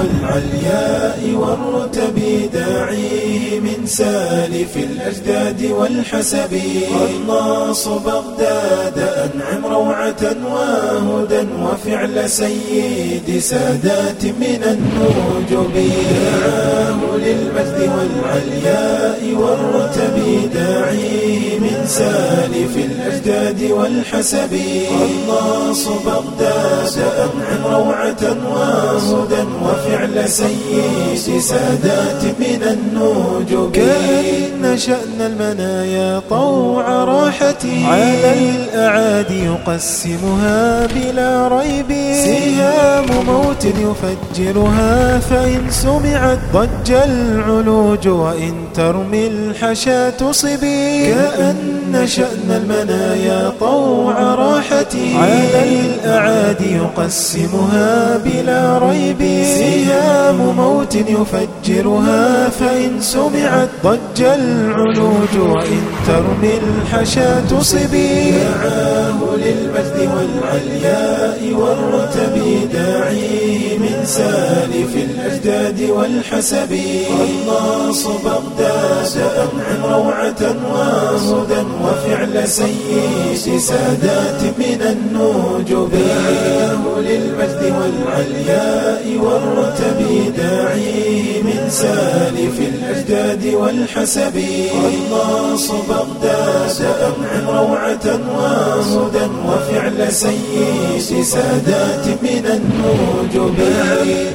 والعلياء والرتب داعيه من سالف الأجداد والحسب. قناص بغداد أنعم روعة وهدى وفعل سيد سادات من النجب دعاه للمجد والعلياء والرتب داعيه من سالف الأجداد والحسب. قناص بغداد أنعم روعة وهدى وفعل سيد سادات من النجب كأن شأن المنايا طوع راحتي على الأعادي يقسمها بلا ريب. سهام موت يفجرها فإن سمعت ضج العلوج وإن ترمي الحشا تصبي كأن شأن المنايا طوع راحتي. على الأعادي يقسمها بلا ريب. سهام موت يفجرها فإن سمعت ضج العلوج وإن ترمي الحشا تصبي. دعاه للمجد والعلياء والرتب داعيه من سالف الأجداد والحسب. قناص بغداد أنعم روعة وهدى وفعل سيد سادات من النجب دعاه للمجد والعلياء والرتب داعيه من سالف الأجداد والحسب. قناص بغداد أنعم روعة وهدى وفعل سيد سادات من النجب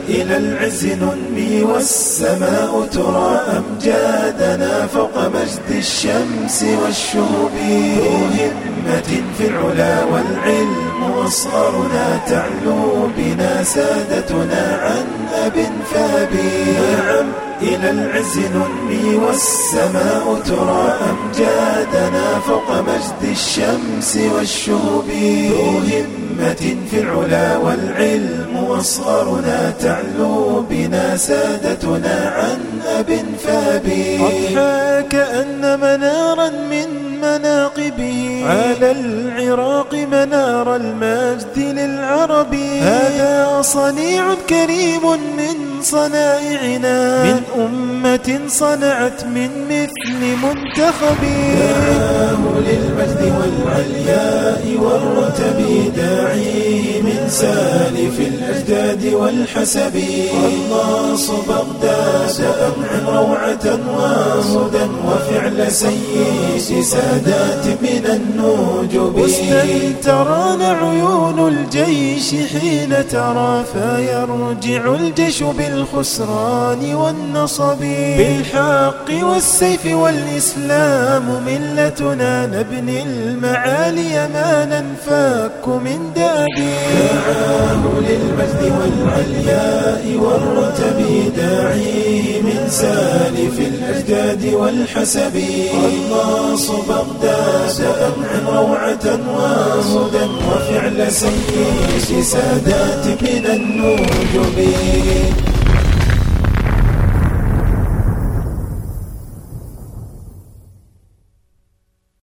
إلى العز ننمي والسماء ترى أمجادنا فوق مجد الشمس والشهب همة في العلا والعلم واصغرنا تعلو بنا سادتنا عن أب فابي. نعم إلى العز ننمي والسماء ترى أمجادنا فوق مجد الشمس والشهب همة في العلا والعلم واصغرنا تعلو بنا سادتنا عن أب فابي. على العراق منار المجد للعرب هذا صنيع كريم من صنائعنا. من أمة صنعت من مثل منتخب. دعاه للمجد والعلياء والرتب. داعيه من سالف الأجداد والحسب. قناص بغداد. أنعم روعة وهدى وفعل سيد سادات من النجب واستنتران عيون الجيش حين ترى فيرجع الجيش بالخسران والنصب. بالحق والسيف والإسلام ملتنا نبني المعالي ما ننفك من دابي. دعاه للمجد والعلياء والرتب. من سالف الأجداد والحسب. قناص بغداد أنعم روعة وهدى وفعل سيد سادات من النجب